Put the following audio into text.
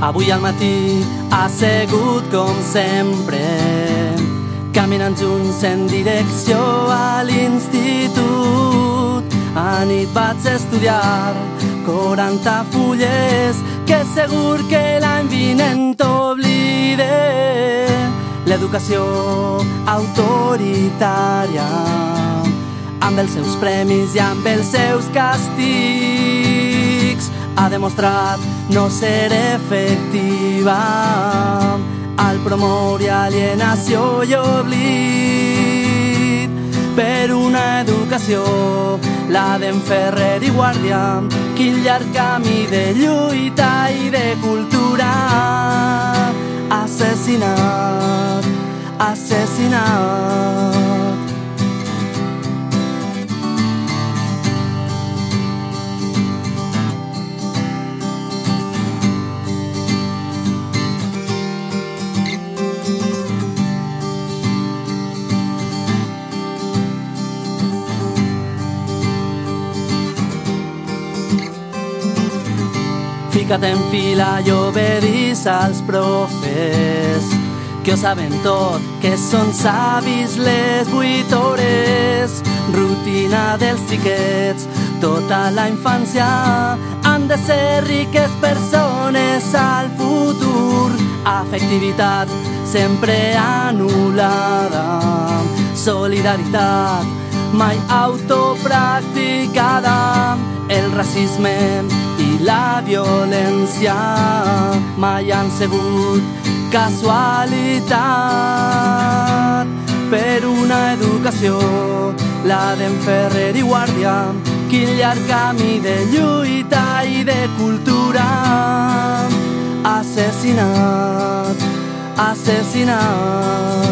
Avui al matí ha segut com sempre caminant junts en direcció a l'institut. A nit vaig estudiar 40 fulles que segur que l'any vinent oblide. L'educació autoritària amb els seus premis i amb els seus càstigs ha demostrat no ser efectiva. Al promoure alienació i oblit per una educació la d'en Ferrer i Guàrdia quin llarg camí de lluita i de cultura. Assassinat assassinat Fica't en fila i obedís als profes que ho saben tot, que són savis les vuit hores. Rutina dels xiquets, tota la infància han de ser riques persones al futur. Afectivitat sempre anul·lada, solidaritat mai autopracticada, el racisme la violència mai han sigut casualitat per una educació, la d'en Ferrer i Guàrdia, quin de lluita i de cultura. Assassinat, assassinat.